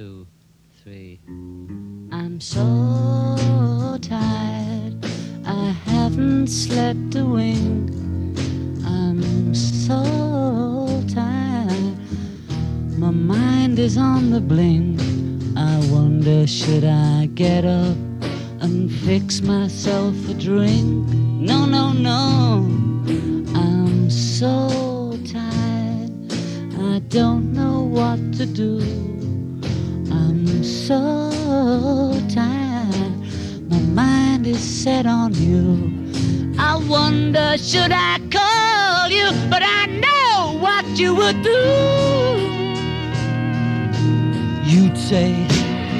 two, three. I'm so tired, I haven't slept a wink. I'm so tired, my mind is on the blink. I wonder, should I get up and fix myself a drink? No, no, no, I'm so tired, I don't know what to do. I'm so tired. My mind is set on you. I wonder, should I call you? But I know what you would do. You'd say,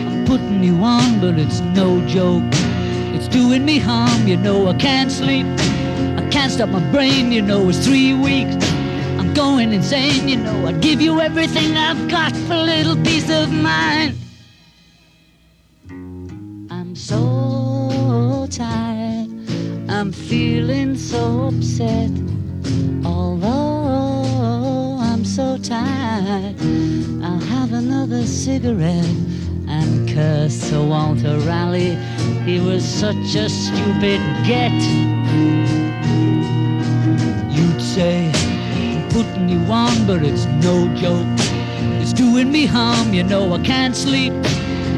I'm putting you on, but it's no joke. It's doing me harm, you know. I can't sleep. I can't stop my brain, you know. It's three weeks. I'm going insane, you know. I'd give you everything I've got for a little peace of mind. I'm so tired, I'm feeling so upset. Although I'm so tired, I'll have another cigarette and curse Sir Walter Raleigh. He was such a stupid get. You'd say, putting you on, but it's no joke. It's doing me harm, you know. I can't sleep.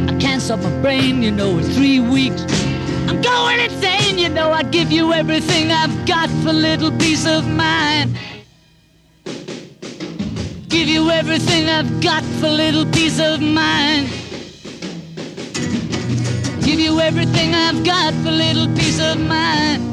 I can't stop my brain, you know, it's three weeks. I'm going insane, you know, I'd give you everything I've got for little peace of mind. Give you everything I've got for little peace of mind. Give you everything I've got for little peace of mind.